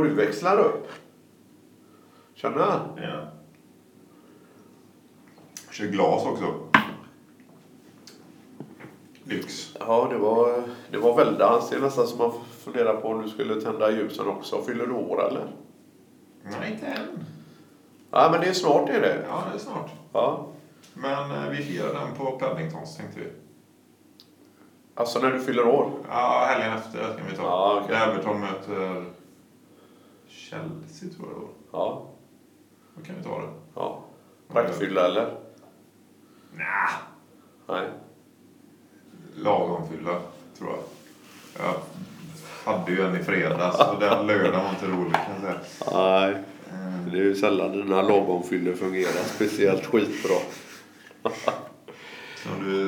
vad du växlar upp. Tjena. Ja. Kör glas också. Lyx. Ja, det var, det var väldans. Det är nästan som man funderar på om du skulle tända ljusen också. Fyller du år eller? Nej, inte än. Ja, men det är snart är det. Ja, det är snart. Ja. Men eh, vi firar den på Paddingtons tänkte vi. Alltså när du fyller år? Ja, helgen efter kan vi ta. Ja, okej. När Everton möter Chelsea tror jag då. Ja. Då kan vi ta det. ja. Raggfylla eller? Nja, Nej. lagom fylla tror jag. Jag hade ju en i fredags och den lördagen var inte rolig kan jag säga. Nej. Eh, Det är ju sällan dina lagomfyllor fungerar speciellt skitbra.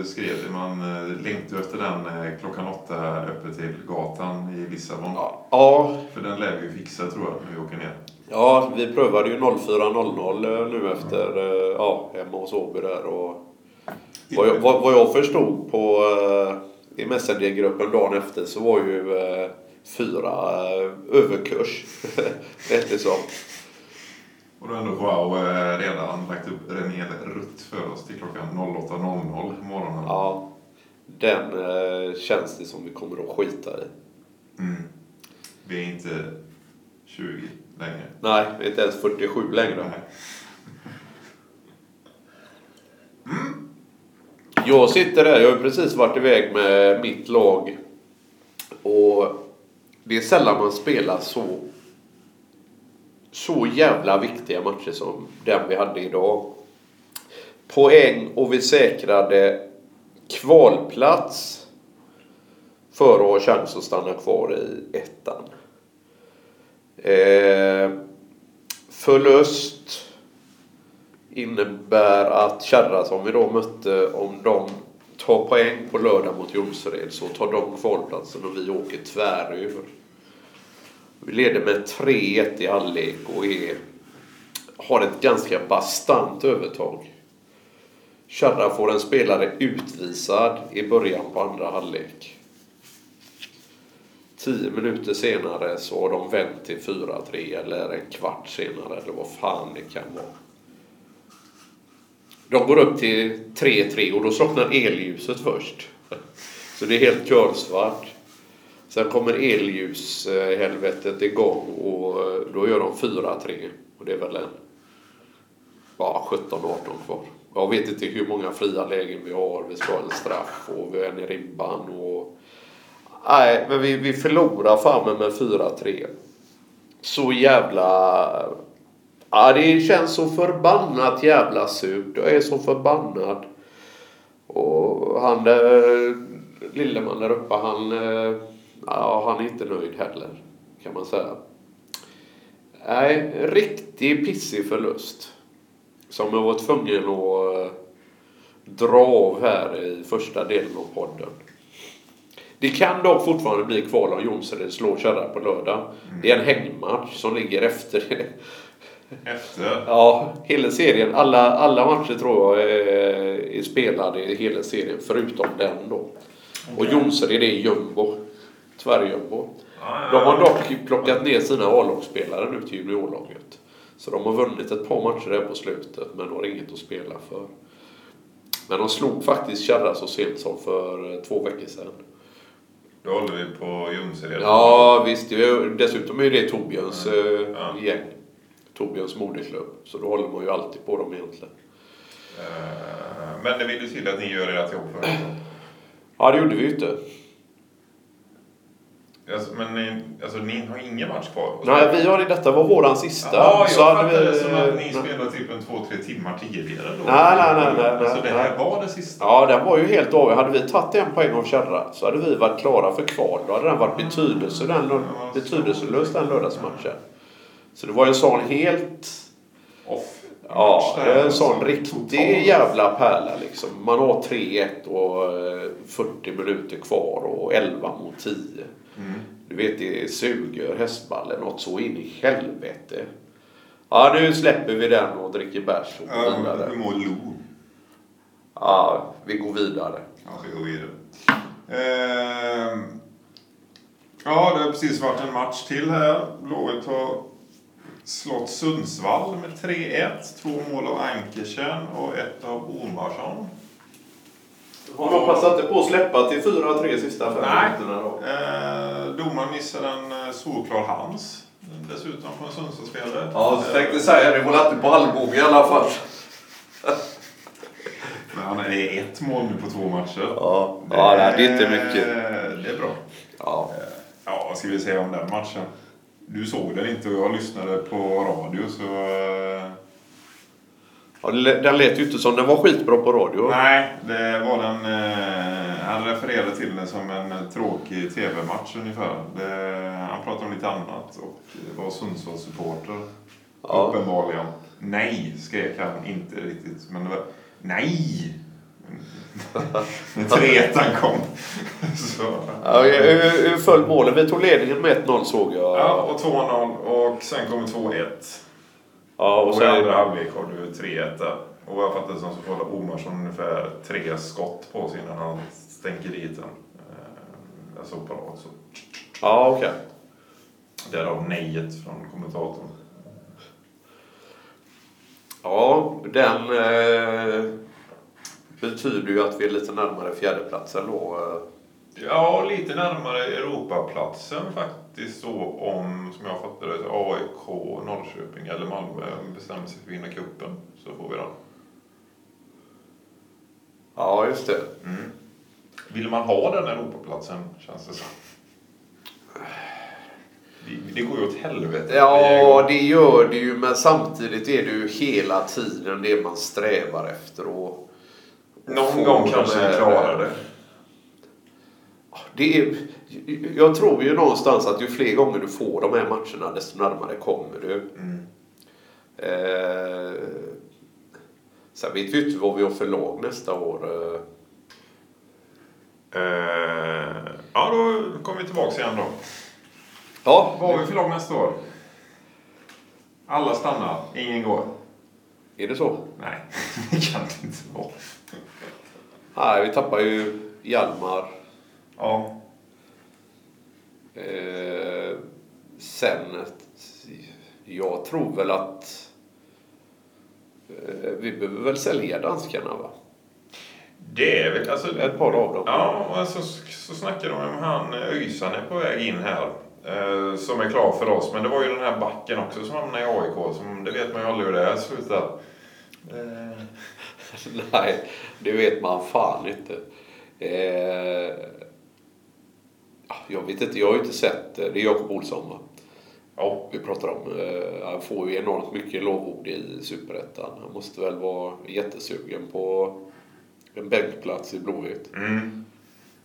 Som du skrev, man eh, längtar efter den eh, klockan åtta öppet till gatan i Lissabon. Ja, För den lär vi fixa tror jag när vi åker ner. ja vi prövade ju 04.00 nu efter, eh, ja, hemma hos Åby där och vad jag, vad, vad jag förstod på eh, i Messengergruppen dagen efter så var ju eh, fyra eh, överkurs. det hette så. Och då har ändå Joao eh, redan lagt upp René Rutt för oss till klockan 08.00 på morgonen. Ja, den eh, känns det som vi kommer att skita i. Mm. Vi är inte 20 längre. Nej, vi är inte ens 47 längre. Nej. Jag sitter där, jag har precis varit iväg med mitt lag. Och det är sällan man spelar så så jävla viktiga matcher som den vi hade idag. Poäng och vi säkrade kvalplats för att ha chans att stanna kvar i ettan. Eh, förlust innebär att Kärra som vi då mötte, om de tar poäng på lördag mot Jonsered så tar de kvalplatsen och vi åker tväröver. Vi leder med 3-1 i halvlek och är, har ett ganska bastant övertag. Kärra får en spelare utvisad i början på andra halvlek. Tio minuter senare så har de vänt till 4-3 eller en kvart senare eller vad fan det kan vara. De går upp till 3-3 och då slocknar elljuset först. Så det är helt körsvart. Sen kommer elljushelvetet igång och eh, då gör de 4-3. Och det är väl en ja, 17-18 kvar. Jag vet inte hur många fria lägen vi har. Vi ska ha en straff och vi är en i ribban. Och... Nej, men vi, vi förlorar fan med 4-3. Så jävla... Ja, det känns så förbannat jävla surt. Jag är så förbannad. Och han där, eh, Lilleman där uppe, han... Eh, Ja, han är inte nöjd heller. Kan man säga. Nej, riktig pissig förlust. Som jag var tvungen att eh, dra av här i första delen av podden. Det kan dock fortfarande bli kval om Jonsered slår Kärra på lördag. Det är en hängmatch som ligger efter det. Efter. Ja, hela serien. Alla, alla matcher tror jag är, är spelade i hela serien förutom den då. Och Jonsered är jumbo. Tvärjumbo. De har dock plockat ner sina A-lagsspelare nu till juniorlaget. Så de har vunnit ett par matcher där på slutet men har inget att spela för. Men de slog faktiskt Kärra så sent som för eh, två veckor sedan. Då håller vi på Jonsered. Ja visst, dessutom är det Torbjörns eh, Ja. gäng. Torbjörns moderklubb. Så då håller man ju alltid på dem egentligen. Eh, Men det vill ju till att ni gör ert jobb för Ja, det gjorde vi ju inte. Alltså, Men ni, alltså, ni har ingen match kvar? Nej, vi har, detta var våran sista. Ja, jag så fattade vi- det som att ni spelade typ en två, tre timmar tidigare då. Nej, nej, nej, nej, Alltså nej, det här nej. var det sista? Ja, den var ju helt av. Hade vi tagit en poäng av Kärra så hade vi varit klara för kval. Då hade den varit betydelse, den, betydelselös den lördagsmatchen. Så det var en sån helt... Off. Ja, det är en sån riktig jävla pärla liksom. Man har 3-1 och eh, 40 minuter kvar och 11 mot 10. Mm. Du vet, det suger hästballen något så in i helvete. Ja, nu släpper vi den och dricker bärs och går Ja, vidare. hur mår Lo? Ja, vi går vidare. Ja, vi går vidare. Ehm, ja, det har precis varit en match till här. Blåvitt har slått Sundsvall med 3-1. Två mål av Ankersen och ett av Omarsson. Har de passat inte på att släppa till 4-3 sista fem Nej. minuterna då? Eh, domaren missade en eh, solklar hands. Dessutom på en Sundsvallsspelare. Ja, jag tänkte säga det. Hon alltid på allbåge i alla fall. Men han är ett mål nu på två matcher. Ja, ja det är inte mycket. Det är bra. Ja. Eh, Ja, vad ska vi säga om den matchen? Du såg den inte och jag lyssnade på radio så... Ja, den lät ju inte som den var skitbra på radio. Nej, det var den... eh, Han refererade till den som en eh, tråkig TV-match ungefär. Det, han pratade om lite annat och var Sundsvallssupporter. Ja. Uppenbarligen. Nej, skrek han inte riktigt. Men det var... Nej! När 3-1 kom. Så, Ja, hur, hur föll målen? Vi tog ledningen med 1-0 såg jag. ja, och 2-0 och sen kom 2-1. Ja, och Och i andra halvlek har du 3-1 där. Och vad jag fattar som så får Omarsson ungefär tre skott på sig innan han stänker dit den. Eh, Jag såg på rad så. ja, okej. Därav nejet från kommentatorn. Ja, den eh, betyder ju att vi är lite närmare fjärdeplatsen då. eh. Ja, lite närmare Europaplatsen faktiskt då om, som jag fattar det, AIK, Norrköping eller Malmö bestämmer sig för att vinna cupen. Så får vi den. Ja, just det. Mm. Vill man ha den Europaplatsen, känns det som. Det- Det går ju åt helvete. Ja, det gör det ju, men samtidigt är det ju hela tiden det man strävar efter. Och, Någon gång kanske vi klarar det. Det är, jag tror ju någonstans att ju fler gånger du får de här matcherna desto närmare kommer du. Mm. Eh, sen vet vi ju inte vad vi har för lag nästa år. Eh, Eh, ja, då kommer vi tillbaka igen då. ja, Vad har vi för lag nästa år? Alla stannar, ingen går. är det så? Nej, det kan det inte vara. Nej, vi tappar ju Hjalmar. Ja, Eh, sen, jag tror väl att eh, vi behöver väl sälja danskarna va? det är väl alltså... Ett par av dem. Ja, och så, så snackar de om han Öysan är på väg in här. Eh, som är klar för oss. Men det var ju den här backen också som hamnade i AIK. Som, det vet man ju aldrig hur det är slutar. Eh, Nej, det vet man fan inte. Eh, jag vet inte, jag har ju inte sett det. Det är Jakob Olsson va? ja, Vi pratar om. Eh, han får ju enormt mycket lovord i Superettan. Han måste väl vara jättesugen på en bänkplats i Blåvitt. mm.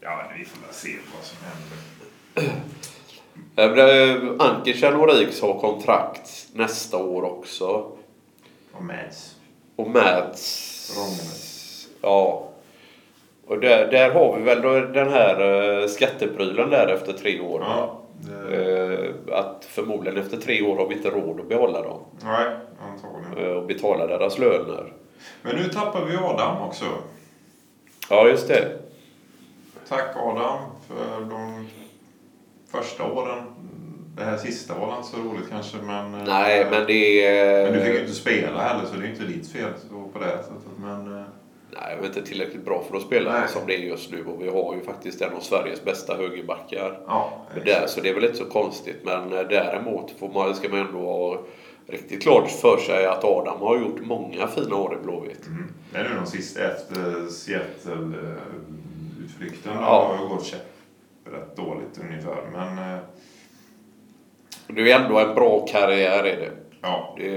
ja, vi får väl se vad som händer. Eh, Ankersen och Riks har kontrakt nästa år också. Och Mads. Och. Rångnes. Ja. Och där, där har vi väl då den här eh, skatteprylen där efter tre år. Ja, det, Eh, Att förmodligen efter tre år har vi inte råd att behålla dem. nej, antagligen. eh, Och betala deras löner. Men nu tappar vi Adam också. Ja, just det. Tack Adam för de första åren. Det här sista var inte så roligt kanske men... Nej, men det är... Men du fick ju inte spela heller så det är inte ditt fel så på det sättet. Men... Nej, jag är inte tillräckligt bra för att spela Nej. som det är just nu. Och vi har ju faktiskt en av Sveriges bästa högerbackar. Ja, Där, så det är väl inte så konstigt. Men eh, däremot får man, ska man ändå ha riktigt klart för sig att Adam har gjort många fina år i Blåvitt. Mm. Det är nu de sista efter Seattle-utflykten. Ja. Har gått rätt dåligt ungefär. Men eh, Det är ändå en bra karriär är det. ja, Det,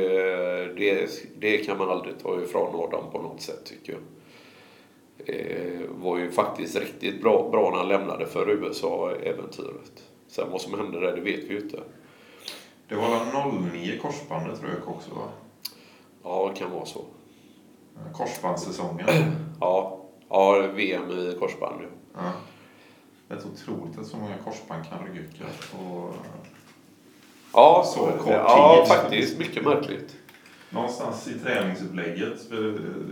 det, det kan man aldrig ta ifrån Adam på något sätt tycker jag. Eh, var ju faktiskt riktigt bra, bra när han lämnade för USA-äventyret. Sen vad som hände där, det vet vi ju inte. det var väl 09 korsbandet rök också va? Ja, det kan vara så. Korsbandssäsongen. Ja, ja VM i korsband. ja. Ja. Det är otroligt att så många korsband kan ryka. Och, Ja, Så kort ja tid. faktiskt. Mycket märkligt. Någonstans i träningsupplägget.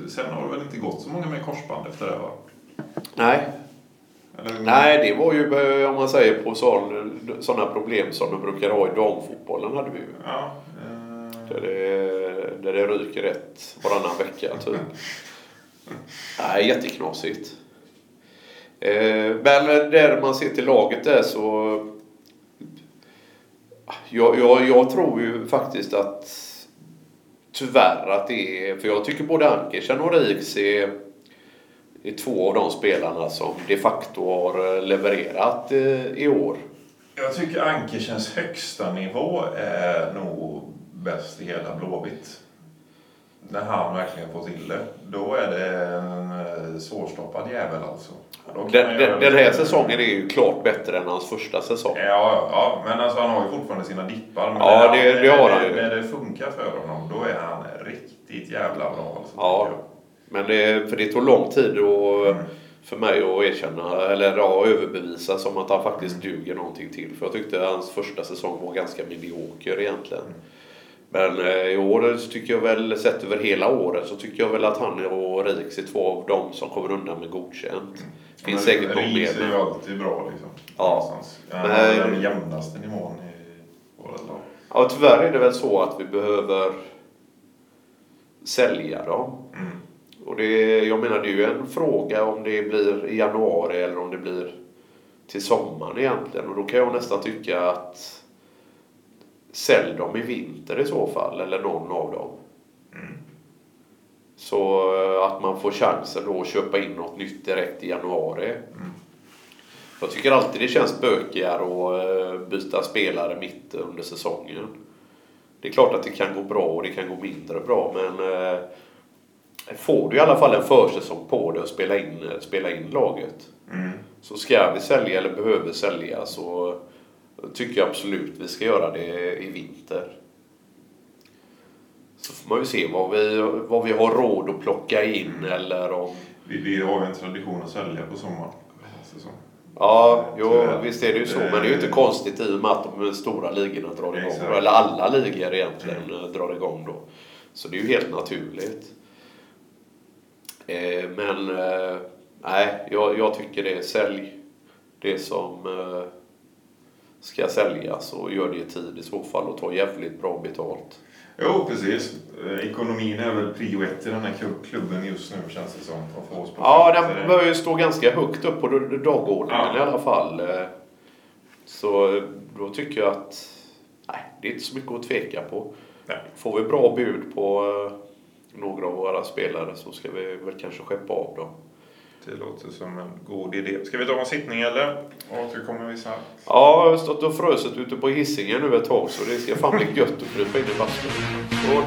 Sen har det väl inte gått så många med korsband efter det va? Nej. Eller, Nej, det var ju eh, om man säger på sådana problem som de brukar ha i damfotbollen hade vi ju. Ja. Eh, Där det, där det ryker ett varannan vecka typ. Nej, jätteknasigt. Eh, men där man ser till laget där så... Jag, jag, jag tror ju faktiskt att tyvärr att det är... För jag tycker både Ankersen och Riks är, är två av de spelarna som de facto har eh, levererat eh, i år. jag tycker Ankersens högsta nivå är nog bäst i hela Blåvitt. När han verkligen får till det. Då är det en eh, svårstoppad jävel alltså. Den, den, den här säsongen är ju klart bättre än hans första säsong. Ja, ja, men alltså han har ju fortfarande sina dippar. Men Ja, när, det- han- det har han ju. När det funkar för honom, då är han riktigt jävla bra. Alltså, Ja. Men det, för det tog lång tid att, Mm. för mig att erkänna, eller ja, överbevisa som att han faktiskt duger någonting till. För jag tyckte hans första säsong var ganska medioker egentligen. Men eh, i år så tycker jag väl, sett över hela året, så tycker jag väl att han och Riks är två av dem som kommer undan med godkänt. Det finns Men säkert någon mer. är ju alltid bra liksom. Ja. Han Men- har den jämnaste nivån i våra lag. Ja, tyvärr är det väl så att vi behöver sälja dem. Mm. Och det, jag menar det är ju en fråga om det blir i januari eller om det blir till sommaren egentligen. Och då kan jag nästan tycka att sälj dem i vinter i så fall, eller någon av dem. Så eh, att man får chansen då att köpa in något nytt direkt i januari. Jag tycker alltid det känns bökigare att eh, byta spelare mitt under säsongen. Det är klart att det kan gå bra och det kan gå mindre bra men eh, får du i alla fall en försäsong på dig att spela in, spela in laget. Mm. Så ska vi sälja eller behöver sälja så tycker jag absolut vi ska göra det i vinter. Så får man ju se vad vi, vad vi har råd att plocka in eller om... Vi, vi har ju en tradition att sälja på sommaren. Säsong. Ja, jo, Tyvärr. visst är det ju så. Men det är ju inte konstigt i och med att de stora ligorna drar igång. Exakt. Eller alla ligor egentligen eh, drar igång då. Så det är ju helt naturligt. Eh, men eh, nej, jag, jag tycker det är sälj. Det som eh, ska säljas och gör det i tid i så fall och ta jävligt bra betalt. Jo, precis. Eh, Ekonomin är väl prio ett i den här klubb- klubben just nu känns det som. Att Ja, den bör ju stå ganska högt upp på dagordningen Ja. i alla fall. Eh, Så då tycker jag att nej, det är inte så mycket att tveka på. Nej. Får vi bra bud på eh, några av våra spelare så ska vi väl kanske skeppa av dem. Det låter som en god idé. Ska vi ta en sittning eller? Återkommer vi snart. Ja, jag har stått och frusit ute på Hisingen nu ett tag så det ska fan bli gött att krypa in i bastun. Skål!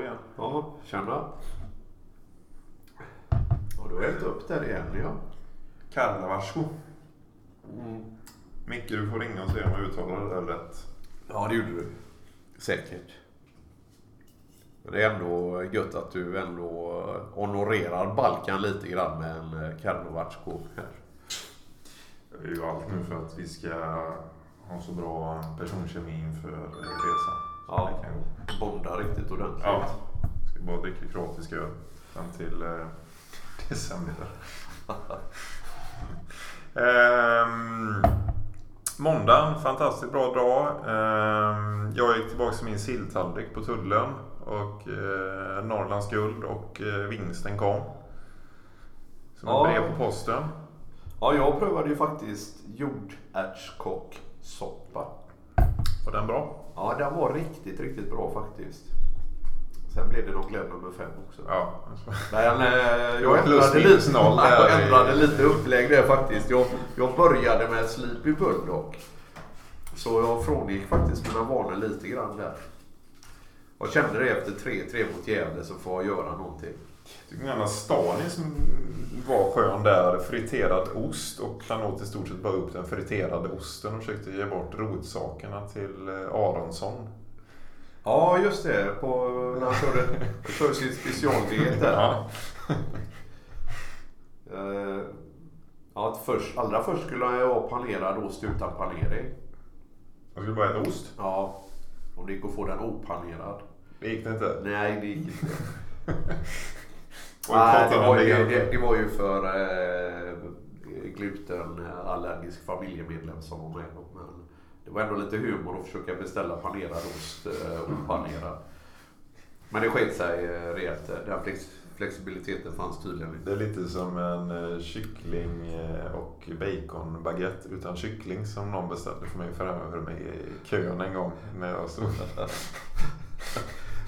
Igen. Ja, tjena. Ja, du har hällt upp där igen ja. Karlavasco. Micke, du får ringa och se om jag uttalar det där rätt. Ja, det gjorde du. Säkert. Men det är ändå gött att du ändå honorerar Balkan lite grann med en Karlovatsko här. Det är ju allt nu för att vi ska ha så bra personkemi inför resan. Så Ja. kan. Bonda riktigt ordentligt. Ja. Ska bara dricka kroatisk öl fram till eh, december. ehm, måndagen, fantastiskt bra dag. Ehm, jag gick tillbaka till min silltallrik på tullen. Och eh, Norrlands guld och eh, vinsten kom. Som Ja. ett brev på posten. Ja, jag prövade ju faktiskt jordärtskockssoppa. Var den bra? Ja, den var riktigt, riktigt bra faktiskt. Sen blev det nog Glenn nummer fem också. Ja. Men eh, jag ändrade lite, jag ändrade lite upplägg där faktiskt. Jag, jag började med Sleepy Bulldog. Så jag frångick faktiskt mina vanor lite grann där. Jag kände det efter 3-3 mot Gävle så får jag göra någonting. tycker den här Stanis som var skön där. Friterad ost och han åt i stort sett bara upp den friterade osten och försökte ge bort rotsakerna till eh, Aronsson. Ja, just det. På, när han körde, körde sin specialdiet där. Ja. Eh, ja, först, allra först skulle jag ha panerad ost utan panering. Jag skulle bara äta ost. Ja, om det gick att få den opanerad. Det gick det inte. Nej, det gick inte. Nej, det var, ju, det. det, det var ju för eh, glutenallergisk familjemedlem som var med. Det var ändå lite humor att försöka beställa panerad ost eh, opanerad. Men det sket sig eh, rejält. Den flex, flexibiliteten fanns tydligen inte. Det är lite som en eh, kyckling eh, och baconbaguette utan kyckling som någon beställde för mig framöver mig i kön en gång när jag stod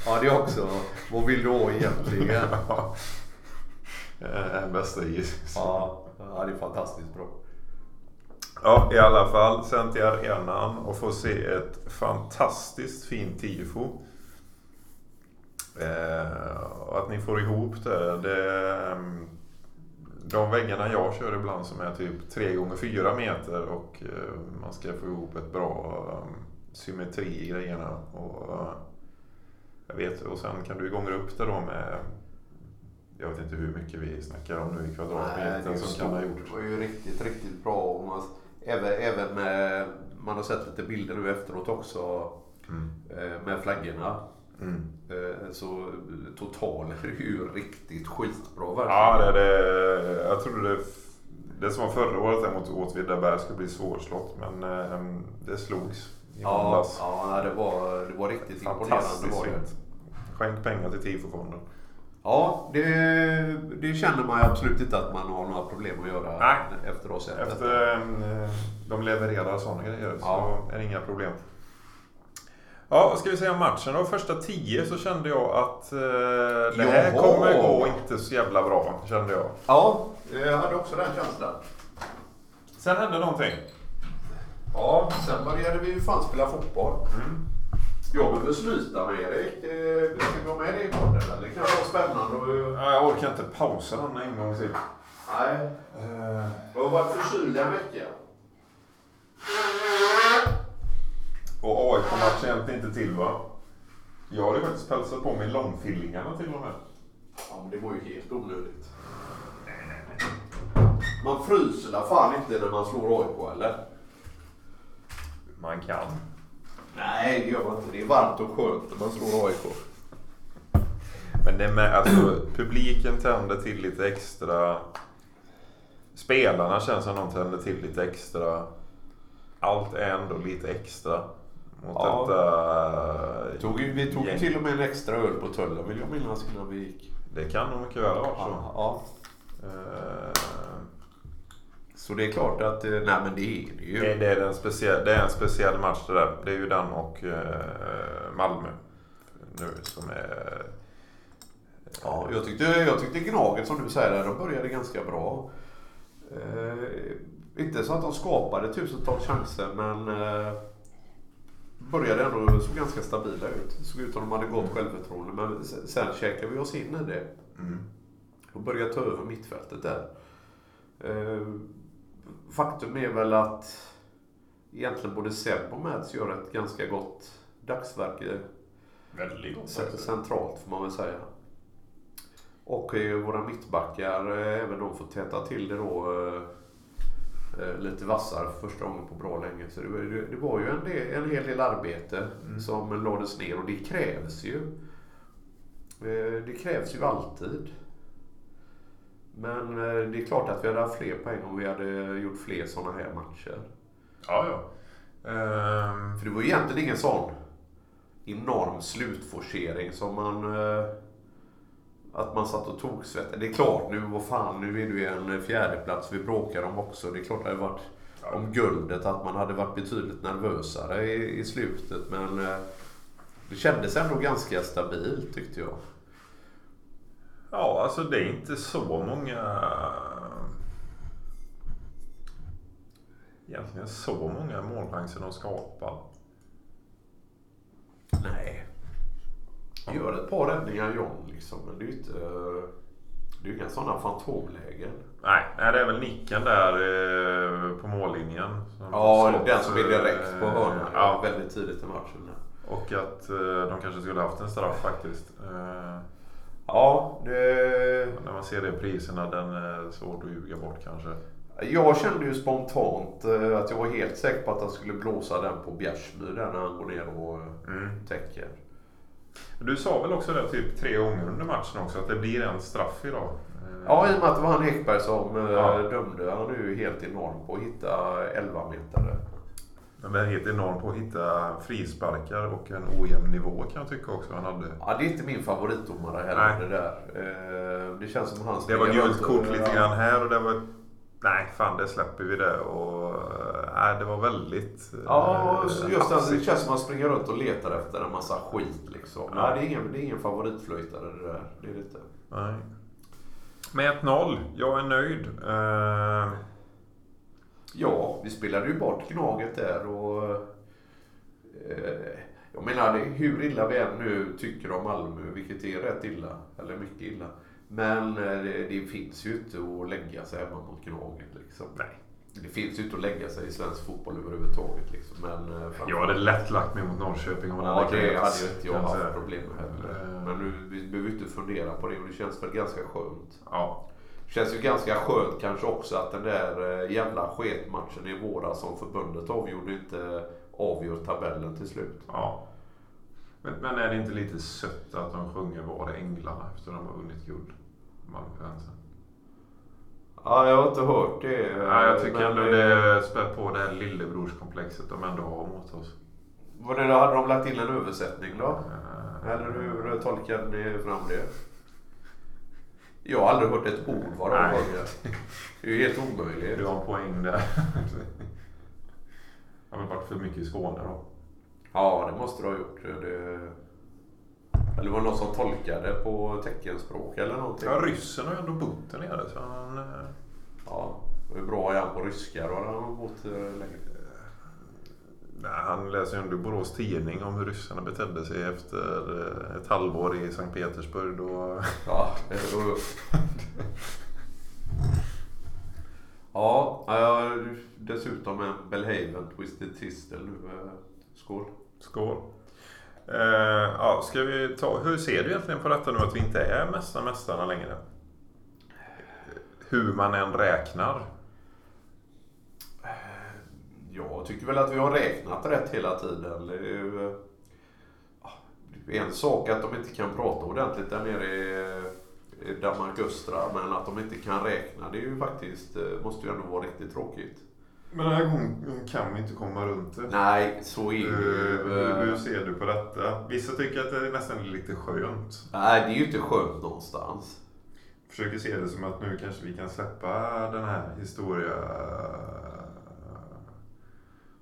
Ja, det är också. Vad vill du ha egentligen? Ja. Eh, Bästa gissning. Ja, det är fantastiskt bra. Ja, i alla fall. Sen till arenan och få se ett fantastiskt fint tifo. Eh, att ni får ihop det. det de väggarna jag kör ibland som är typ 3 gånger 4 meter och eh, man ska få ihop ett bra um, symmetri i grejerna. Och, eh, jag vet, och sen kan du gånga upp det då med jag vet inte hur mycket vi snackar om nu i Nej, kvadratmeter det, som kan ha gjort. det var ju riktigt, riktigt bra. Och man, även, även med, man har sett lite bilder nu efteråt också Mm. eh, med flaggorna. Mm. Eh, Så totalen är ju riktigt skitbra verkligen. Ja, det, det, jag trodde det, det som var förra året mot Åtvidaberg skulle bli svårslått. Men eh, det slogs i ja, måndags. ja det, var, det var riktigt imponerande. Fantastiskt Var det. fint. Skänk pengar till Tifofonden. Ja, det, det känner man ju absolut inte att man har några problem att göra Nej. efter detta. Efter eh, de levererar sådana grejer Ja. så är det inga problem. Ja, vad ska vi säga om matchen då? Första tio så kände jag att eh, det här Jaha. kommer gå inte så jävla bra. Kände jag. Ja, jag hade också den känslan. Sen hände någonting. Ja, sen började vi ju fan spela fotboll. Mm. Jag behöver sluta med Erik. Ska vi ha med i podden eller? Det kan vara spännande. Och, Ja, Jag orkar inte pausa den en gång till. nej, Eh, jag har varit förkyld en vecka. Och AIK-matchen hjälpte inte till va? Jag hade faktiskt pälsat på mig långfillingarna till och med. Ja, men det var ju helt onödigt. Man fryser la fan inte när man slår AIK eller? Man kan. Nej, det gör man inte. Det är varmt och skönt när man slår AIK. Men det är med, alltså, publiken tänder till lite extra. Spelarna känns som de tänder till lite extra. Allt är ändå lite extra. Mot Ja. detta... Tog, vi tog gäng. till och med en extra öl på tullen vill jag minnas innan vi gick. Det kan nog mycket väl varit så. Ja. Eh, Så det är klart att, eh, nej men det är det ju. Det, är en speciell, det är en speciell match det där. Det är ju den och eh, Malmö. Nu som är... Ja, jag tyckte, jag tyckte Gnaget som du säger, där, de började ganska bra. Eh, inte så att de skapade tusentals chanser men eh, började ändå, såg ganska stabila ut. Såg ut som de hade gott självförtroende men sen, sen käkade vi oss in i det. Mm. Och började ta över mittfältet där. Eh, faktum är väl att egentligen både Seb och Mads gör ett ganska gott dagsverke Väldigt gott centralt får man väl säga. Och eh, våra mittbackar, eh, även de får täta till det då eh, lite vassare för första gången på bra länge. Så det, var- ju en, del, en hel del arbete Mm. som lades ner och det krävs ju. Det krävs ju alltid. Men eh, det är klart att vi hade haft fler poäng om vi hade gjort fler sådana här matcher. Ja, ja. Ehm, För det var egentligen ingen sån enorm slutforcering som man... Eh, att man satt och tog svett. Det är klart nu, vad fan, nu är det ju en fjärdeplats vi bråkar om också. Det är klart det hade varit om guldet att man hade varit betydligt nervösare i, i slutet. Men eh, det kändes ändå ganska stabilt tyckte jag. Ja, alltså det är inte så många... Egentligen så många målchanser de skapar. Nej. Gör ett par räddningar John liksom. Men det är ju inte... Det är ju inga sådana fantomlägen. Nej, nej, det är väl nicken där eh, på mållinjen. som Ja, slått, den som är direkt på eh, hörnan. Ja, Väldigt tidigt i matchen. och att eh, de kanske skulle haft en straff faktiskt. Eh, Ja, det... När man ser det priserna, den är svårt att ljuga bort kanske. Jag kände ju spontant eh, att jag var helt säker på att han skulle blåsa den på Bjärsmyr där när han går ner och eh, Mm. täcker. Du sa väl också det typ tre gånger under matchen också, att det blir en straff idag? Ja, i och med att det var han Ekberg som eh, Ja. dömde. Han är ju helt enorm på att hitta 11 metare. Men det är helt enormt på att hitta frisparkar och en ojämn nivå kan jag tycka också han hade. Ja, det är inte min favoritdomare heller Nej. det där. Eh, Det känns som han Det var gult kort och- lite grann här och det var... Nej, fan det släpper vi det. Och, nej, det var väldigt... Ja, eh, just det. Det känns som att man springer runt och letar efter en massa skit liksom. Ja. Nej, det är ingen, det är ingen favoritflöjtare det där. Det är det inte. Nej. Med 1-0, jag är nöjd. Eh, Ja, vi spelade ju bort Gnaget där och... Eh, jag menar, hur illa vi än nu tycker om Malmö, vilket är rätt illa, eller mycket illa. Men eh, det, det finns ju inte att lägga sig hemma mot Gnaget liksom. nej. Det finns ju inte att lägga sig i svensk fotboll överhuvudtaget liksom. Men, eh, Jag hade lätt lagt mig mot Norrköping om det Ja, hade det hade ju inte jag haft problem med heller. Eh. Men nu, vi behöver inte fundera på det och det känns väl ganska skönt. Ja. Det känns ju ganska skönt kanske också att den där eh, jävla sketmatchen i våras som förbundet avgjorde inte avgör tabellen till slut. ja. Men, men är det inte lite sött att de sjunger Var är änglarna efter att de har vunnit guld? Malmöfansen. Ja, jag har inte hört det. eh, Ja, jag tycker ändå eh, det spär på det här lillebrorskomplexet de ändå har mot oss. Var det, hade de lagt in en översättning då? Eh, Eller hur tolkar ni fram det? Jag har aldrig hört ett ord vad de sjunger. Det är ju helt omöjligt. Du har en poäng där. Jag har väl varit för mycket i Skåne då. Ja, det måste du ha gjort. Det... Eller var det någon som tolkade på teckenspråk eller någonting? Ja, ryssen har ju ändå bott där nere så han... eh, Ja, hur bra är han på ryska? Då hade han bott eh, länge. Nej, han läser ju ändå Borås Tidning om hur ryssarna betedde sig efter eh, ett halvår i Sankt Petersburg. Då... Ja, var... Ja, jag har dessutom en Belhaven Twisted Tistel nu. eh, Skål. Skål. Eh, ja, ska vi ta, hur ser du egentligen på detta nu att vi inte är Mästarna Mästarna längre? Hur man än räknar. Jag tycker väl att vi har räknat rätt hela tiden. Det är ju eh, en sak att de inte kan prata ordentligt där nere i, Danmark Östra. Men att de inte kan räkna, det är ju faktiskt, eh, måste ju ändå vara riktigt tråkigt. Men den här gången kan vi inte komma runt det. Nej, så är det Hur, ju. hur, hur eh, ser du på detta? Vissa tycker att det är nästan lite skönt. Nej, det är ju inte skönt någonstans. Försöker se det som att nu kanske vi kan släppa den här historia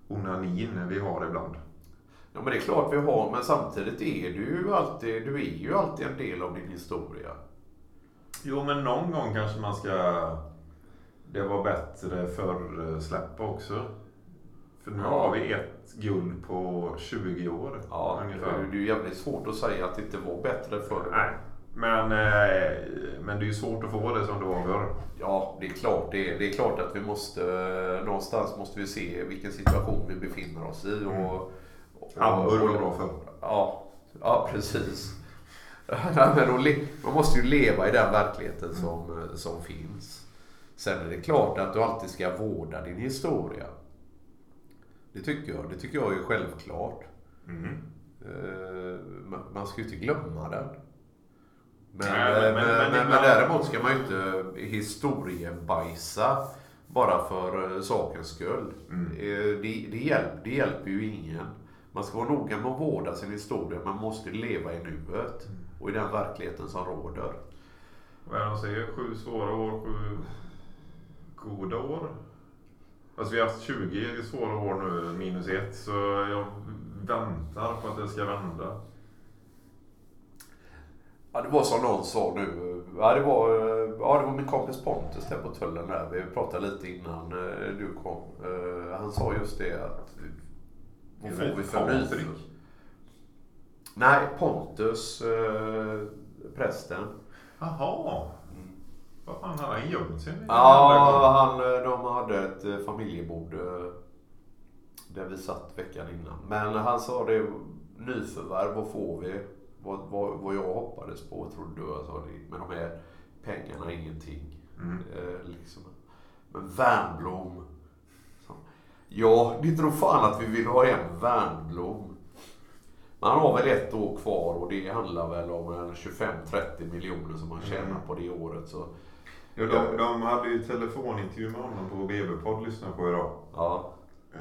onanin vi har ibland. Ja, men det är klart vi har, men samtidigt är du ju alltid, du är ju alltid en del av din historia. Jo, men någon gång kanske man ska... Det var bättre för släppa också. För nu Ja. har vi ett guld på 20 år. Ja, ungefär. det är ju jävligt svårt att säga att det inte var bättre förr. Nej, men, eh, men det är ju svårt att få det som det var förr. Ja, det är klart. Det är, det är klart att vi måste, någonstans måste vi se vilken situation vi befinner oss i. Och, och, Hamburg var bra förr. Ja, ja precis. Man måste ju leva i den verkligheten som, som finns. Sen är det klart att du alltid ska vårda din historia. Det tycker jag. Det tycker jag är självklart. Mm. Eh, Man ska ju inte glömma den. Men, men, men- men, däremot ska man ju inte historiebajsa bara för eh, sakens skull. Mm. Eh, Det, det, hjälper, det hjälper ju ingen. Man ska vara noga med att vårda sin historia. Man måste leva i nuet Mm. och i den verkligheten som råder. Vad de säger? Sju svåra år, sju goda år? Alltså vi har haft 20 svåra år nu, minus ett. Så jag väntar på att det ska vända. Ja, det var som någon sa nu. Ja, det var, eh, ja, det var min kompis Pontus där på tullen där. Vi pratade lite innan eh, du kom. Eh, Han sa just det att vad får vi för? Nej, Pontus, eh, prästen. Jaha. Vad fan, hade han gömt sig? Ja, han, de hade ett familjebord där vi satt veckan innan. Men han sa det, nyförvärv, vad får vi? Vad, vad, vad jag hoppades på och trodde. Alltså, med de här pengarna, ingenting. Mm. Eh, liksom. Men Wernbloom. så- Ja, det nog fan att vi vill ha hem Wernbloom. Men han har väl ett år kvar och det handlar väl om en 25-30 miljoner som han tjänar Mm. på det året. Så, Ja, de, de hade ju telefonintervju med honom på BB-podd lyssnade på idag. ja.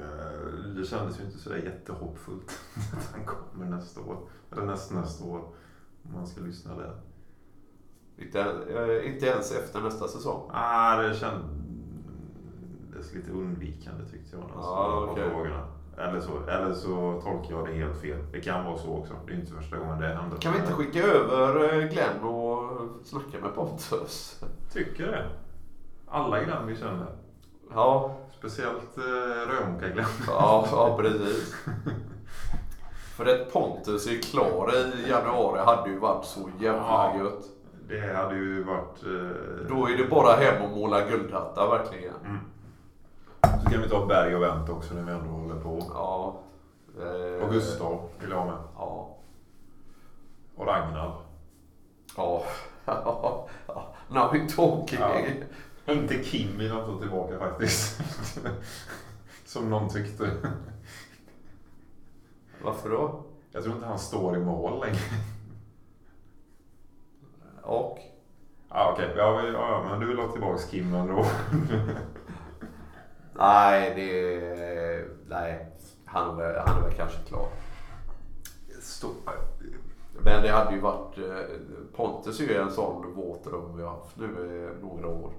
Eh, Det kändes ju inte sådär jättehoppfullt att han kommer nästa år. Eller näst, nästa år. Om man ska lyssna där. Inte, eh, inte ens efter nästa säsong. Ah, det kändes lite undvikande tyckte jag. svarade på okej. frågorna. Eller så, eller så tolkar jag det helt fel. Det kan vara så också. Det är inte första gången det händer. Kan vi inte skicka över eh, Glenn och snacka med Pontus? Tycker det. Alla Glenn vi känner. Ja, Speciellt eh, Rönnka-Glenn. ja, ja precis. För att Pontus är klar i januari hade ju varit så jävla Ja. gött. Det hade ju varit... Eh, Då är det bara hem och måla guldhattar verkligen. Mm. Så kan vi ta Berg och Wendt också när vi ändå håller på. Ja. Eh, Och Gustav vill jag ha med. Ja. Och Ragnar. Ja. Now we talking. Ja. Inte Kim vill ta tillbaka faktiskt. Som någon tyckte. Varför då? Jag tror inte han står i mål längre. Och? Ja okej, ja, vi- ja, men du vill ha tillbaka Kim ändå. Nej, det... Nej. Han han är väl kanske klar. Stå- Men det hade ju varit... eh, Pontus är ju en sån våt dröm vi har haft nu i några år.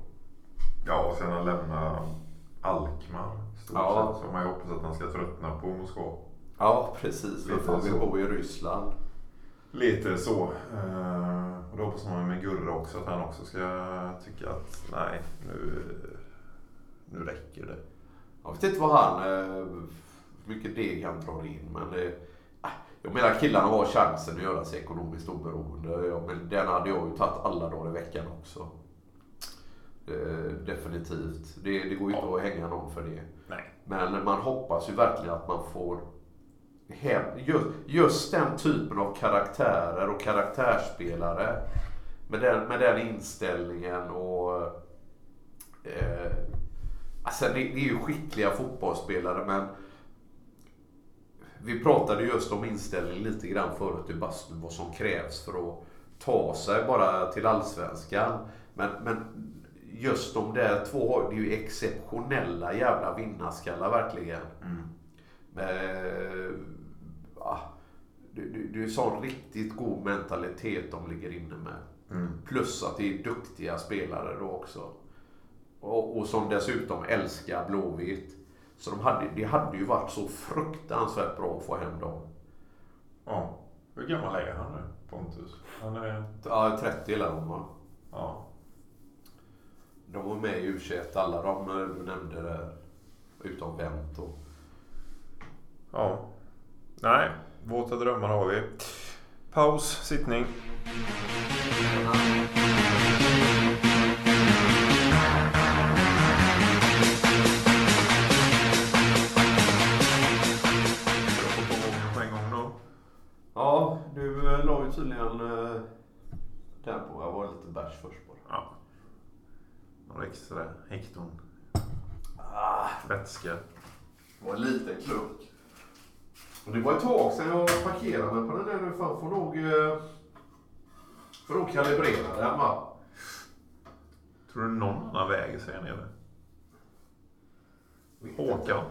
Ja, och sen han lämnar Alkmaar. Stort Ja. sett, så man ju hoppas att han ska tröttna på Moskva. Ja, precis. Lite För han vill så. bo i Ryssland. Lite så. Eh, och då hoppas man med Gurra också att han också ska tycka att nej, nu, nu räcker det. Jag vet inte vad han... eh, Hur mycket deg han drar in. Men det, ah, jag menar killarna har chansen att göra sig ekonomiskt oberoende. Ja, men den hade jag ju tagit alla dagar i veckan också. Eh, definitivt. Det, det går ju inte Ja. att hänga någon för det. Nej. Men man hoppas ju verkligen att man får hem just, just den typen av karaktärer och karaktärsspelare. Med den, med den inställningen och... Eh, alltså det, det är ju skickliga fotbollsspelare men vi pratade just om inställning lite grann förut i bastun, vad som krävs för att ta sig bara till allsvenskan. Men, men just de där två, har- ju exceptionella jävla vinnarskallar verkligen. Mm. Eh, ja, det, det, är sån riktigt god mentalitet de ligger inne med. Mm. Plus att det är duktiga spelare då också. Och, och som dessutom älskar Blåvitt. Så de hade, det hade ju varit så fruktansvärt bra att få hem dem. Ja. Hur gammal är han nu, Pontus? Han är... Ja, 30 eller de va? Ja. De var med i U21 alla de eh, du nämnde där. Utom Wendt och... Ja. Nej, våta drömmar har vi. Paus, sittning. Ja, du eh, la ju tydligen eh, den på. Jag var lite bärs först bara. Några extra hekton Ah, vätska. det var en liten klunk. Och det var ett tag sedan jag parkerade på den där nu. Fan, får nog... eh, Får nog kalibrera den va? Tror du någon annan väger sig inte. Håkan?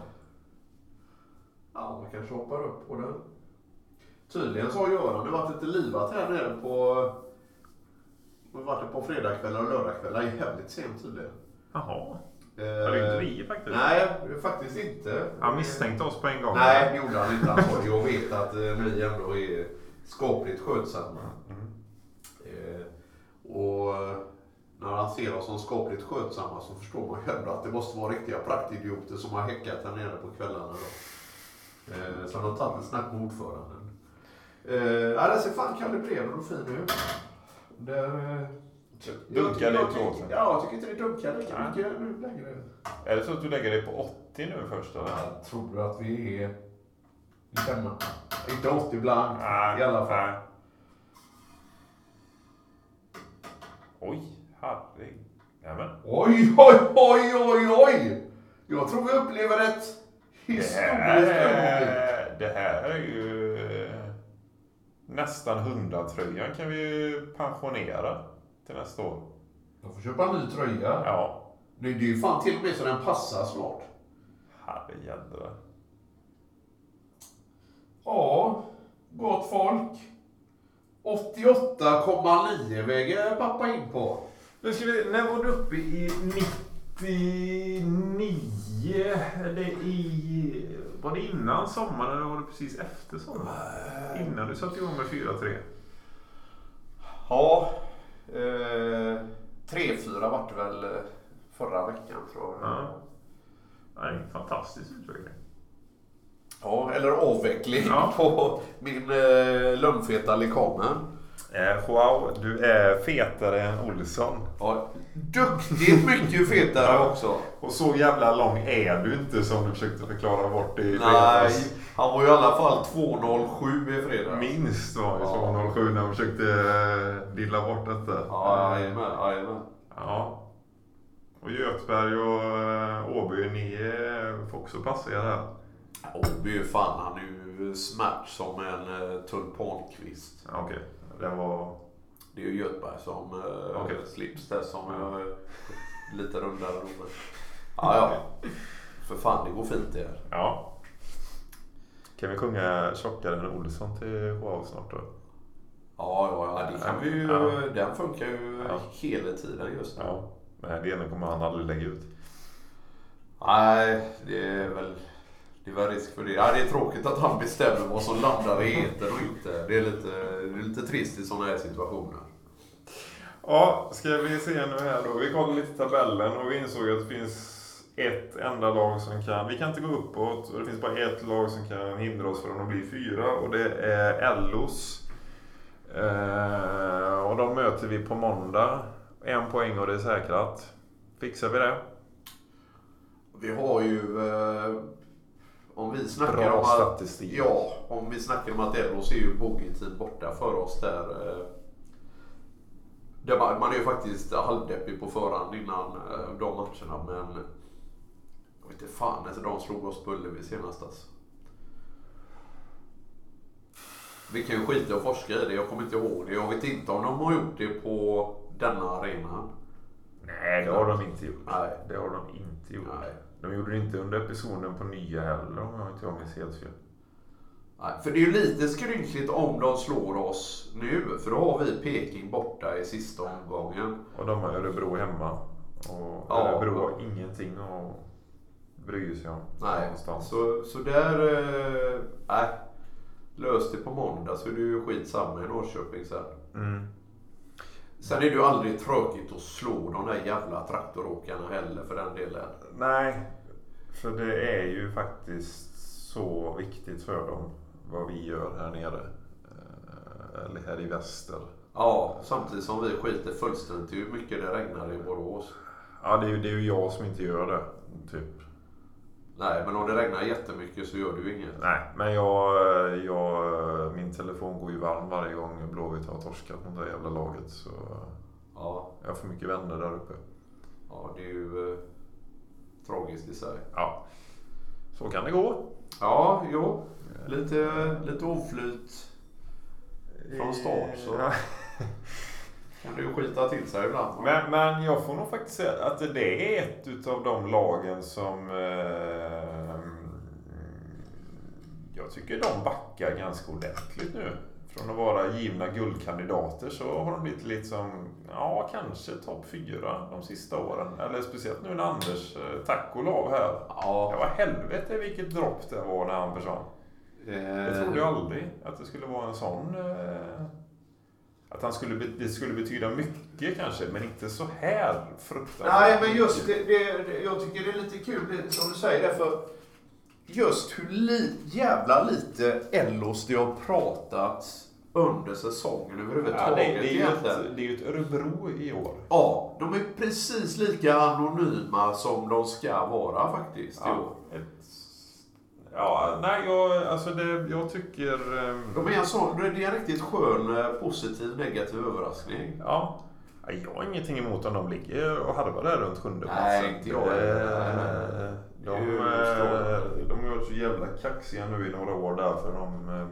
Ja, man kanske hoppar upp på den. Tydligen så har Göran det varit lite livat här nere på... Det har varit det på fredagskvällar och lördagskvällar jävligt sent tydligen. Jaha. Eh, Det inte vi faktiskt. Nej, faktiskt inte. Han misstänkte oss på en gång. Nej, det gjorde han inte. Han jag vet att eh, ni ändå är skapligt skötsamma. Mm. Eh, och när han ser oss som skapligt skötsamma så förstår man ju ändå att det måste vara riktiga praktidioter som har häckat här nere på kvällarna. Då. Eh, så han har tagit en snack med ordföranden. Eh, ja, den ser fan kalibrerad och fin ut. Där... Eh, typ dunkar det åt sen? Ja, jag tycker inte det dunkar lika mycket nu längre. Är det så att du lägger dig på 80 nu först? Eller? Jag tror att vi är i. Inte 80 blankt i alla fall. Nej. Oj, herregud. Oj, oj, oj, oj, oj! Jag tror vi upplever ett historiskt ögonblick. Det här är ju nästan hundratröjan kan vi ju pensionera till nästa år. Jag får köpa en ny tröja. Ja, Det, det är ju fan till och med så den passar snart. herrejädrar. Ja, gott folk. 88,9 väger pappa in på. Nu ska vi, när var du uppe i 99? Eller i, var det innan sommaren eller var det precis efter sommaren? Innan du satte igång med 4-3? Ja, eh, 3-4 vart det väl eh, förra veckan tror jag. Ja. Nej, fantastisk utveckling. Ja, eller avveckling Ja. på min eh, lönnfeta lekamen. Eh, wow, du är fetare än Olsson. Ja, duktigt mycket fetare också. Och så jävla lång är du inte som du försökte förklara bort i Nej, fredags. han var ju i alla fall 2,07 i fredags. Minst var det Ja. 207 när de försökte eh, dilla bort detta. Ja, jajamän, jajamän. Ja. Och Göteborg och eh, Åby, ni eh, får också passa er här. Åby ju fan, han är ju smärt som en tulpankvist. Ja, Okej, det var... Det är ju Göteborg som uh, Okej. slips där som är lite rundare. då, men- Ja, ja. För fan, det går fint det här. Ja. Kan vi sjunga Tjockare än Olsson till Wow snart då? Ja, ja, ja, det kan vi ju. Ja. Den funkar ju Ja. hela tiden just nu. Ja. Här delen kommer han aldrig lägga ut. Nej, det är väl det är väl risk för det. Ja, det är tråkigt att han bestämmer vad som landar i etern och inte. Det är lite, det är lite trist i sådana här situationer. Ja, ska vi se nu här då. Vi kollade lite tabellen och vi insåg att det finns ett enda lag som kan... Vi kan inte gå uppåt och det finns bara ett lag som kan hindra oss från att bli fyra och det är LOs. Eh, och de möter vi på måndag. En poäng och det är säkrat. Fixar vi det? Vi har ju... Eh, om vi snackar Bra om att... statistik. Ja, om vi snackar om att Elros är ju bogeytid borta för oss där. Eh, där man, man är ju faktiskt halvdeppig på förhand innan eh, de matcherna men... Jag vet inte fan, alltså de slog oss på Ullevi senast alltså. Vi kan ju skita och forska i det, jag kommer inte ihåg det. Jag vet inte om de har gjort det på denna arenan. Nej, det har de inte gjort. Nej. Det har de inte gjort. Nej. De gjorde det inte under episoden på nya heller om jag inte minns helt fel. Nej, för det är ju lite skrynkligt om de slår oss nu. För då har vi Peking borta i sista omgången. Och de har Örebro hemma. Och Ja. Örebro har ingenting att bry sig om. Nej, någonstans. så, så där... Eh, nej. Lös det på måndag så är det ju skitsamma i Norrköping sen. Mm. Sen är det ju aldrig tråkigt att slå de där jävla traktoråkarna heller för den delen. Nej, för det är ju faktiskt så viktigt för dem vad vi gör här nere. Eh, Eller här i väster. Ja, samtidigt som vi skiter fullständigt i hur mycket det regnar i Borås. Ja, det är, ju, det är ju jag som inte gör det. Typ. Nej, men om det regnar jättemycket så gör du inget. Nej, men jag, jag, min telefon går ju varm varje gång Blåvitt har torskat mot det jävla laget. Så Ja, jag har för mycket vänner där uppe. ja det är ju eh, tragiskt i sig. Ja, så kan det gå. Ja, jo. Lite, lite oflyt från start så. Kan det ju skita till sig ibland. Men, men jag får nog faktiskt säga att det är ett utav de lagen som eh, jag tycker de backar ganska ordentligt nu. Från att vara givna guldkandidater så har de blivit lite som, ja kanske topp fyra de sista åren. Eller speciellt nu när Anders, eh, tack och lov här. Det Ja, var helvete vilket dropp det var när han försvann. Jag eh, trodde ju aldrig att det skulle vara en sån... Eh, att han skulle, det skulle betyda mycket kanske, men inte så här fruktansvärt Nej, men just det, det, det, jag tycker det är lite kul det, som du säger därför just hur li, jävla lite Ellos det har pratat under säsongen Ja, överhuvudtaget det, det, är ju egentligen. ett, det är ju ett Örebro i år. Ja, de är precis lika anonyma som de ska vara faktiskt i Ja, år. ett, ja nej, jag, alltså det, jag tycker... De är en sån, det är en riktigt skön eh, positiv negativ överraskning. Ja, Ja, Jag har ingenting emot om de ligger och harvar där runt sjunde Nej, platsen. inte jag. Nej, nej. De, eh, strålande. de har varit så jävla kaxiga nu i några år där för de eh,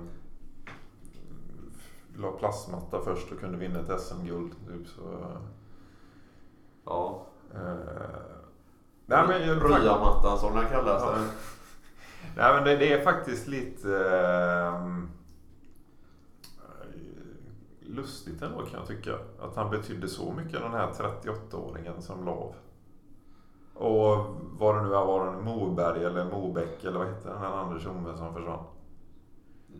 la plastmatta först och kunde vinna ett SM-guld. Typ, så, Ja. eh, nej, men, jag- Ryamattan som den kallas. Ja. Nej men det, det är faktiskt lite ehm, lustigt ändå kan jag tycka. Att han betydde så mycket den här 38-åringen som la av. Och vad det nu var det Moberg eller Mobeck eller vad heter den här Anders Ome som försvann?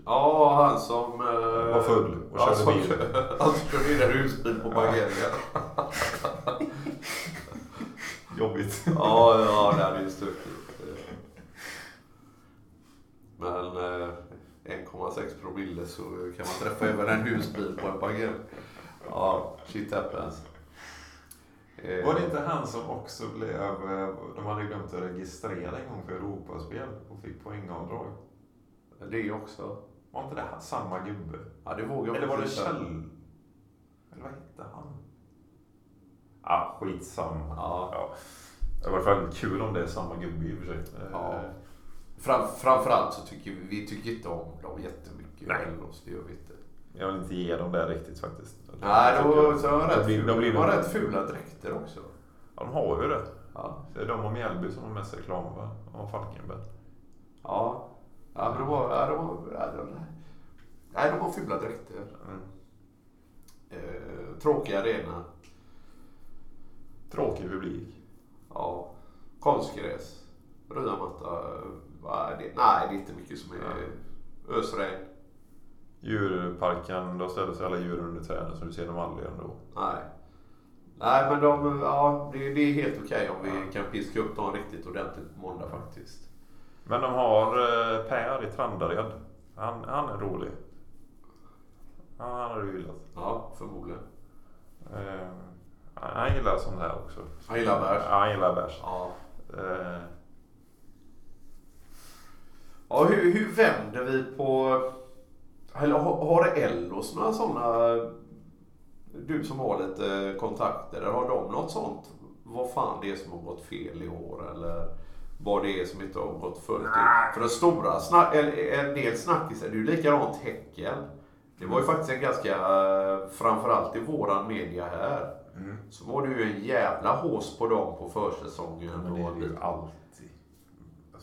Ja, han som... eh, Var full och körde som- bil. Han som körde vidare husbil på Baguette. Jobbigt. Ja, ja, det hade ju stuckit. Men eh, 1,6 promille så kan man träffa även en husbil på en Baguette. Ja, shit happens. Eh, Var det inte han som också blev... eh, De hade glömt att registrera en gång för Europaspel och fick poängavdrag. Det också. Var inte det samma gubbe? Ja, det vågar jag Eller var det. Kjell... Eller vad hette han? Ah, skitsamma. Ja. Ja. Det var i alla fall kul om det är samma gubbe i och för sig. Ja. Eh, Fram, framförallt så tycker vi, vi tycker inte om dem jättemycket. Nej. Ellos, det gör vi inte. Jag vill inte ge dem det riktigt faktiskt. Nej, de så var rätt, de fula, de de rätt fula dräkter också. Ja, de har ju det. Ja. Det är de och Mjällby som har mest reklam va? Och Falkenberg. Ja. Ja, men de var... Ja, de var ja, de, nej, de var fula dräkter. Mm. Eh, tråkig arena. Tråkig publik. Ja. Konstgräs. Rödmatta. Det, nej, det är inte mycket som är ösregn. Djurparken, då ställer sig alla djur under träden så du ser dem aldrig ändå. Nej. Nej, men de, ja, det, det är helt okej om vi kan piska upp dem riktigt ordentligt på måndag faktiskt. Men de har eh, Per i Trandared. Han, han är rolig. Ja, han har du gillat. Ja, förmodligen. Eh, han han gillar sånt här också. Han gillar bärs. Ja, han gillar bärs. Ja. Eh, Ja, hur, hur vänder vi på... Eller har, Ellos några sådana... Du som har lite kontakter, har de något sånt? Vad fan det är som har gått fel i år eller vad det är som inte har gått fullt ut? För den stora, snack, en del snackisar, det är ju likadant Häcken. Det var ju faktiskt en ganska, framförallt i våran media här, mm. så var det ju en jävla hås på dem på försäsongen. Men det är det ju alltid.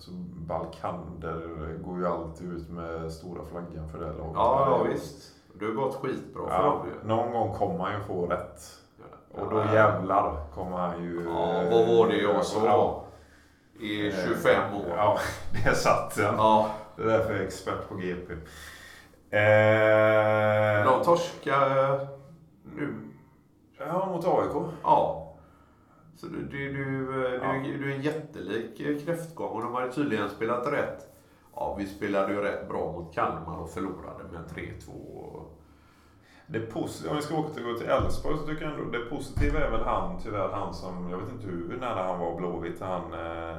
Alltså Balkander går ju alltid ut med stora flaggan för det laget. Ja, ja visst. Det har gått skitbra för Ja, dem ju. någon gång kommer han ju få rätt. Och då jävlar kommer han ju... Ja, vad var det jag sa? Ja. I 25 år. Ja, det satt den. Ja, Det är därför jag är expert på GP. Eh, de torskar nu. Ja, mot AIK. Ja. Så du, du, du, du, Ja. du är en jättelik kräftgång och de hade tydligen spelat rätt. Ja, vi spelade ju rätt bra mot Kalmar och förlorade med 3-2. Det posi- om vi ska åka till, gå till Elfsborg så tycker jag ändå det positiva är väl han, tyvärr han som, jag vet inte hur nära han var Blåvitt, han eh,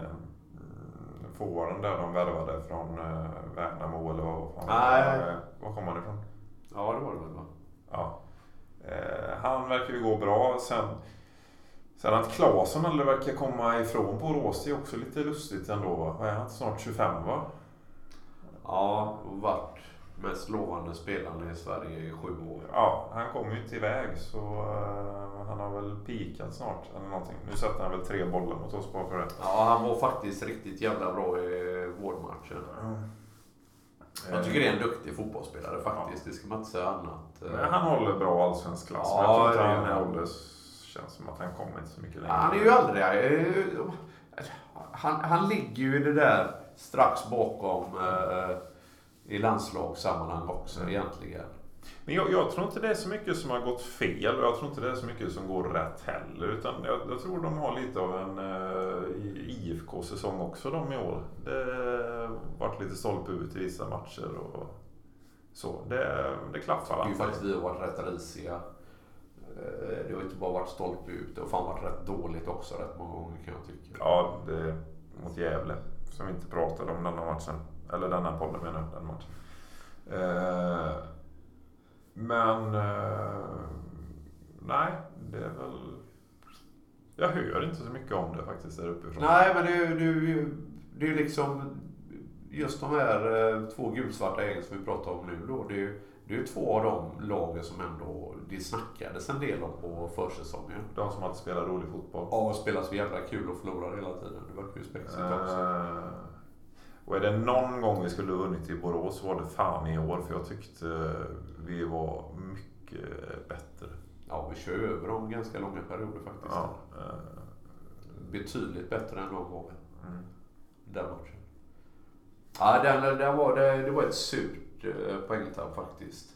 forwarden där de värvade från eh, Värnamo eller vad fan Nej. eh, Var kom han ifrån? Ja, det var det väl va? Ja. Eh, han verkar ju gå bra. Sen, sen att Claesson aldrig verkar komma ifrån Borås det är också lite lustigt ändå. va? Vad är han? Snart 25 va? Ja, och vart mest lovande spelaren i Sverige i sju år. Ja, han kommer ju inte iväg så eh, han har väl pikat snart eller någonting. Nu sätter han väl tre bollar mot oss bara för det. Ja, han var faktiskt riktigt jävla bra i vårdmatchen. Jag tycker det är en duktig fotbollsspelare faktiskt. Det ska man inte säga annat. Men han håller bra allsvensk klass. Ja, jag tror inte han. håller... Känns som att han kommer inte så mycket längre. Han är ju aldrig... eh, Han, han ligger ju i det där strax bakom eh, i landslagssammanhang också Mm. egentligen. Men jag, jag tror inte det är så mycket som har gått fel och jag tror inte det är så mycket som går rätt heller. Utan jag, jag tror de har lite av en uh, IFK-säsong också de i år. Det har varit lite stolpe ut i vissa matcher och så. Det, det klaffar Det är ju faktiskt vi har varit rätt risiga. Eh, Det har inte bara varit stolpe ut. Det har fan varit rätt dåligt också rätt många gånger kan jag tycka. Ja, det mot Gävle. Som vi inte pratade om denna matchen. Eller denna podden menar jag, den matchen. Eh, men... eh, nej, det är väl... Jag hör inte så mycket om det faktiskt där uppifrån. Nej, men det, är- det, är ju- det är ju liksom just de här eh, två gulsvarta gängen som vi pratar om nu då. Det är ju det är ju två av de lagen som ändå det snackades en del om på försäsongen. De som alltid spelar rolig fotboll. Ja, och spelar så jävla kul och förlorar hela tiden. Det verkar ju spexigt också. Eh, och är det någon gång vi skulle ha vunnit i Borås så var det fan i år. För jag tyckte vi var mycket bättre. Ja, vi kör ju över dem ganska långa perioder faktiskt. Ja, eh, Betydligt bättre än de gången. mm. Den matchen. Ja, den, den var, det, det var ett surt eh, poängtapp faktiskt.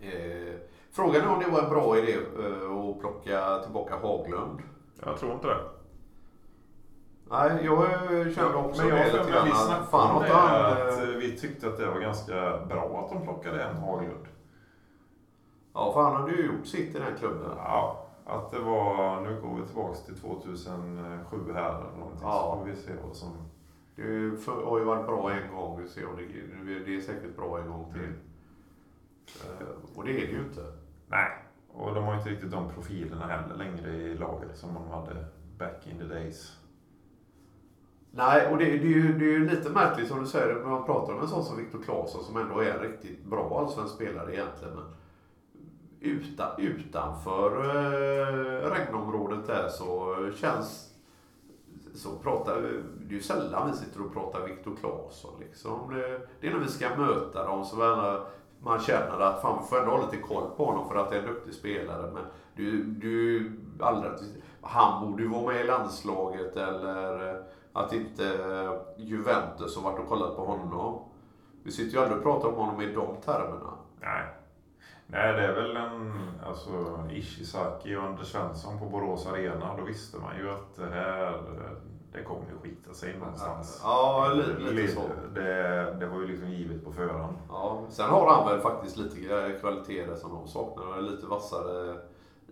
Eh, frågan är om det var en bra idé eh, att plocka tillbaka Haglund. Jag tror inte det. Nej, jag eh, kände också Men jag det lite att vi grann. snackade om det. Att eh, eh, vi tyckte att det var ganska bra att de plockade en Haglund. Ja, för han hade ju gjort sitt i den klubben. Ja, att det var... Nu går vi tillbaka till 2007 här eller någonting. Ja. Så får vi se vad som... Det för- har ju varit bra en gång. Vi ser om det, det är säkert bra en gång till. Mm. Eh, Och det är det ju inte. Nej. Och de har inte riktigt de profilerna heller längre i laget som de hade back in the days. Nej, och det, det, är ju, det är ju lite märkligt som du säger när man pratar om en sån som Viktor Claesson som ändå är en riktigt bra allsvensk spelare egentligen. Men utan, utanför eh, regnområdet där så känns så pratar, det är ju sällan vi sitter och pratar Viktor Claesson liksom. Det, det är när vi ska möta dem så man känner att fan vi får ändå ha lite koll på honom för att det är en duktig spelare. Men du, du aldrig, han borde ju vara med i landslaget eller att inte Juventus har varit och kollat på honom. Vi sitter ju aldrig och pratar om honom i de termerna. Nej. Nej, det är väl en... Alltså Ishizaki och Anders Svensson på Borås Arena. Då visste man ju att det här... Det kommer ju skita sig någonstans. Ja, li- lite så. Det, det var ju liksom givet på förhand. Ja, sen har han väl faktiskt lite kvaliteter som de saknar. Lite vassare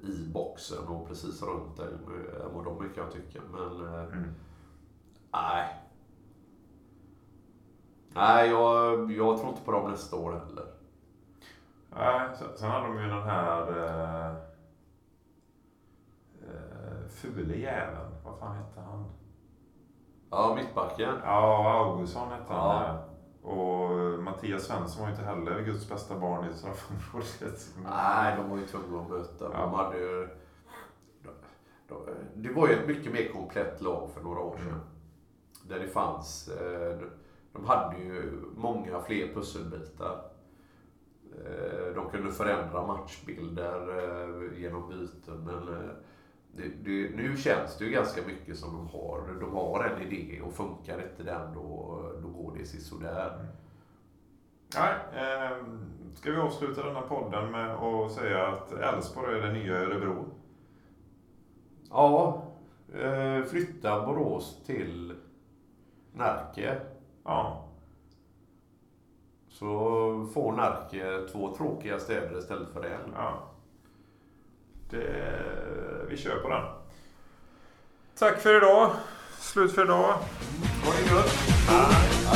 i boxen och precis runt där än vad de kan jag tycka. Men eh, Mm. nej. Nej, jag, jag tror inte på dem nästa år heller. Nej, sen, hade de ju den här... Eh, eh, fule jäveln. Vad fan hette han? Ja, mittbacken. Ja, Augustsson hette han. Ja. Och Mattias Svensson var ju inte heller Guds bästa barn i straffområdet. Nej, de var ju tvungna att möta. Ja. De hade ju, de, de, det var ju ett mycket mer komplett lag för några år sedan. Mm. Där det fanns... eh, de- De hade ju många fler pusselbitar. Eh, De kunde förändra matchbilder eh, genom byten. Men eh, det, det, nu känns det ju ganska mycket som de har. De har en idé och funkar inte den då, då går det sisådär. Nej, eh, ska vi avsluta den här podden med att säga att Elfsborg är det nya Örebro? Ja, eh, flytta Borås till Närke. Ja. Så får Närke två tråkiga städer istället för en. ja. Det, vi kör på den. Tack för idag. Slut för idag. Ha det gött!